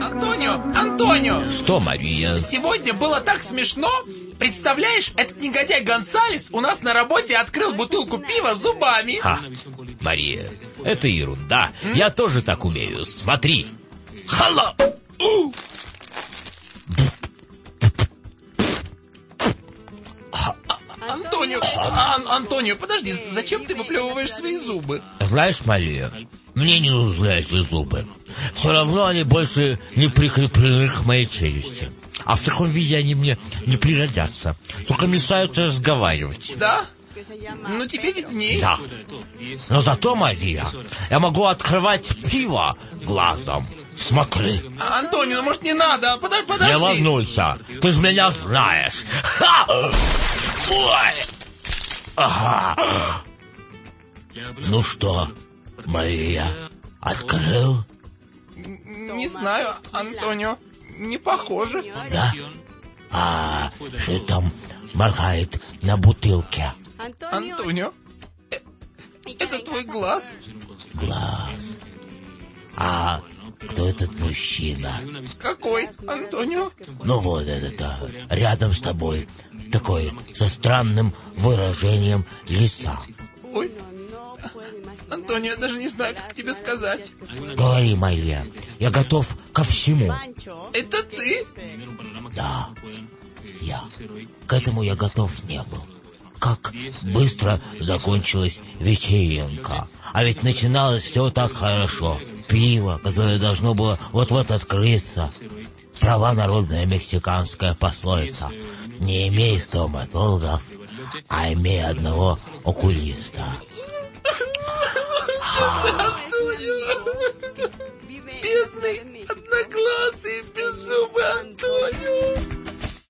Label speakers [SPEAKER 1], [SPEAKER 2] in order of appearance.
[SPEAKER 1] Антонио, Антонио!
[SPEAKER 2] Что, Мария?
[SPEAKER 1] Сегодня было так смешно. Представляешь, этот негодяй Гонсалес у нас на работе открыл бутылку пива зубами.
[SPEAKER 2] Ха, Мария, это ерунда. Я тоже так умею. Смотри. Хала! У!
[SPEAKER 1] Антонио, Ан- Антонио, подожди, зачем ты выплевываешь свои зубы?
[SPEAKER 2] Знаешь, Мария, мне не нужны эти зубы. Все равно они больше не прикреплены к моей челюсти. А в таком виде они мне не пригодятся. Только мешают разговаривать.
[SPEAKER 1] Да? Ну тебе видней.
[SPEAKER 2] Да. Но зато, Мария, я могу открывать пиво глазом. Смотри.
[SPEAKER 1] Антонио, ну может не надо? Подожди, подожди.
[SPEAKER 2] Не волнуйся, ты же меня знаешь. Ха! Ой! Ага. Ну что, Мария, открыл?
[SPEAKER 1] Не знаю, Антонио, не похоже.
[SPEAKER 2] Да? А что там моргает на бутылке?
[SPEAKER 1] Антонио, э, это твой глаз?
[SPEAKER 2] Глаз. А кто этот мужчина?
[SPEAKER 1] Какой, Антонио?
[SPEAKER 2] Ну вот этот, рядом с тобой. Такой, со странным выражением лица.
[SPEAKER 1] Ой, Антонио, я даже не знаю, как тебе сказать.
[SPEAKER 2] Говори, Мария, я готов ко всему.
[SPEAKER 1] Это ты?
[SPEAKER 2] Да, я. К этому я готов не был. Как быстро закончилась вечеринка. А ведь начиналось все так хорошо. Пиво, которое должно было вот-вот открыться. Права народная мексиканская пословица. Не имей стоматологов, а имей одного окулиста.
[SPEAKER 1] Бедный